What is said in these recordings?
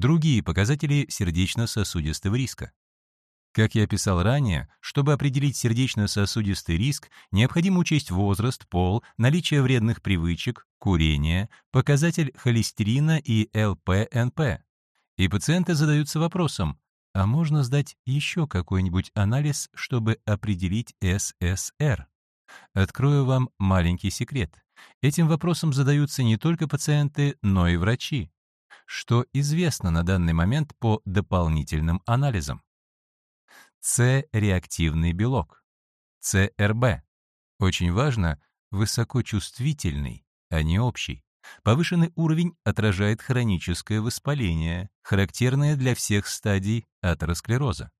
другие показатели сердечно-сосудистого риска. Как я писал ранее, чтобы определить сердечно-сосудистый риск, необходимо учесть возраст, пол, наличие вредных привычек, курение, показатель холестерина и ЛПНП. И пациенты задаются вопросом, а можно сдать еще какой-нибудь анализ, чтобы определить ССР? Открою вам маленький секрет. Этим вопросом задаются не только пациенты, но и врачи. Что известно на данный момент по дополнительным анализам? С-реактивный белок, ЦРБ. Очень важно, высокочувствительный, а не общий. Повышенный уровень отражает хроническое воспаление, характерное для всех стадий атеросклероза.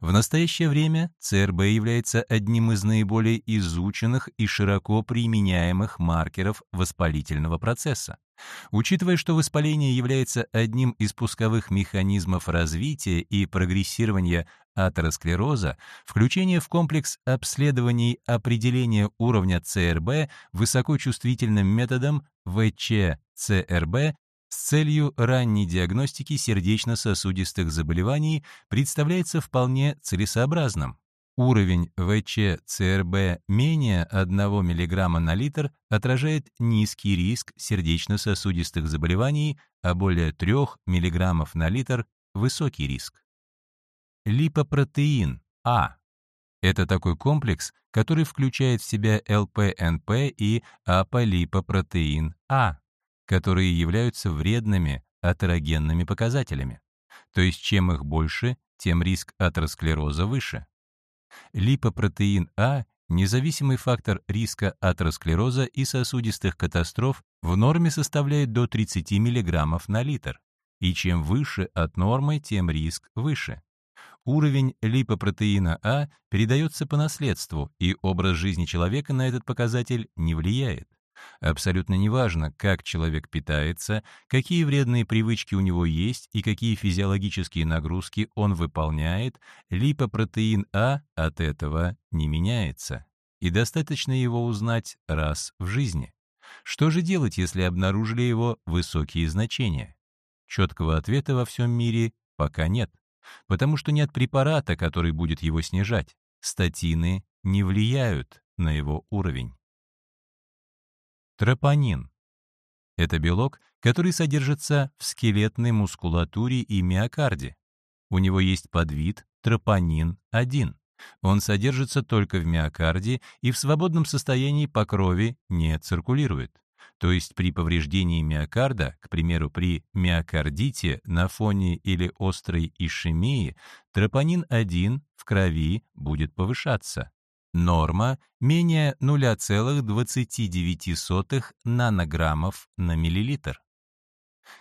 В настоящее время ЦРБ является одним из наиболее изученных и широко применяемых маркеров воспалительного процесса. Учитывая, что воспаление является одним из пусковых механизмов развития и прогрессирования атеросклероза, включение в комплекс обследований определения уровня ЦРБ высокочувствительным методом ВЧ-ЦРБ с целью ранней диагностики сердечно-сосудистых заболеваний представляется вполне целесообразным. Уровень ВЧ-ЦРБ менее 1 мг на литр отражает низкий риск сердечно-сосудистых заболеваний, а более 3 мг на литр – высокий риск. Липопротеин А – это такой комплекс, который включает в себя ЛПНП и аполипопротеин А, которые являются вредными атерогенными показателями. То есть чем их больше, тем риск атеросклероза выше. Липопротеин А – независимый фактор риска атеросклероза и сосудистых катастроф в норме составляет до 30 мг на литр, и чем выше от нормы, тем риск выше. Уровень липопротеина А передается по наследству, и образ жизни человека на этот показатель не влияет. Абсолютно неважно, как человек питается, какие вредные привычки у него есть и какие физиологические нагрузки он выполняет, липопротеин А от этого не меняется. И достаточно его узнать раз в жизни. Что же делать, если обнаружили его высокие значения? Четкого ответа во всем мире пока нет, потому что нет препарата, который будет его снижать. Статины не влияют на его уровень. Тропонин. Это белок, который содержится в скелетной мускулатуре и миокарде. У него есть подвид тропонин-1. Он содержится только в миокарде и в свободном состоянии по крови не циркулирует. То есть при повреждении миокарда, к примеру, при миокардите на фоне или острой ишемии, тропонин-1 в крови будет повышаться. Норма менее 0,29 нанограммов на миллилитр.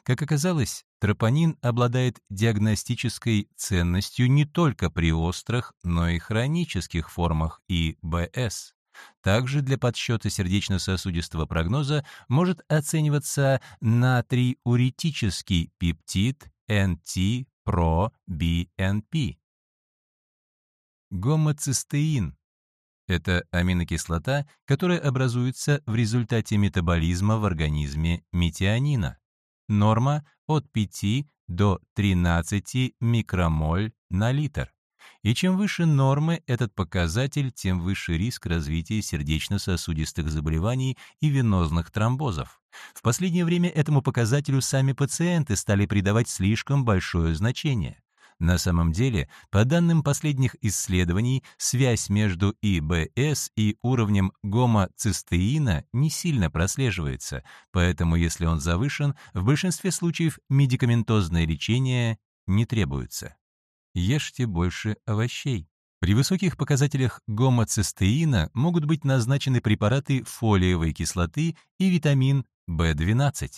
Как оказалось, тропонин обладает диагностической ценностью не только при острых, но и хронических формах ИБС. Также для подсчета сердечно-сосудистого прогноза может оцениваться натриуретический пептид NT-proBNP. Гомоцистеин это аминокислота, которая образуется в результате метаболизма в организме метионина. Норма от 5 до 13 микромоль на литр. И чем выше нормы этот показатель, тем выше риск развития сердечно-сосудистых заболеваний и венозных тромбозов. В последнее время этому показателю сами пациенты стали придавать слишком большое значение. На самом деле, по данным последних исследований, связь между ИБС и уровнем гомоцистеина не сильно прослеживается, поэтому если он завышен, в большинстве случаев медикаментозное лечение не требуется. Ешьте больше овощей. При высоких показателях гомоцистеина могут быть назначены препараты фолиевой кислоты и витамин В12.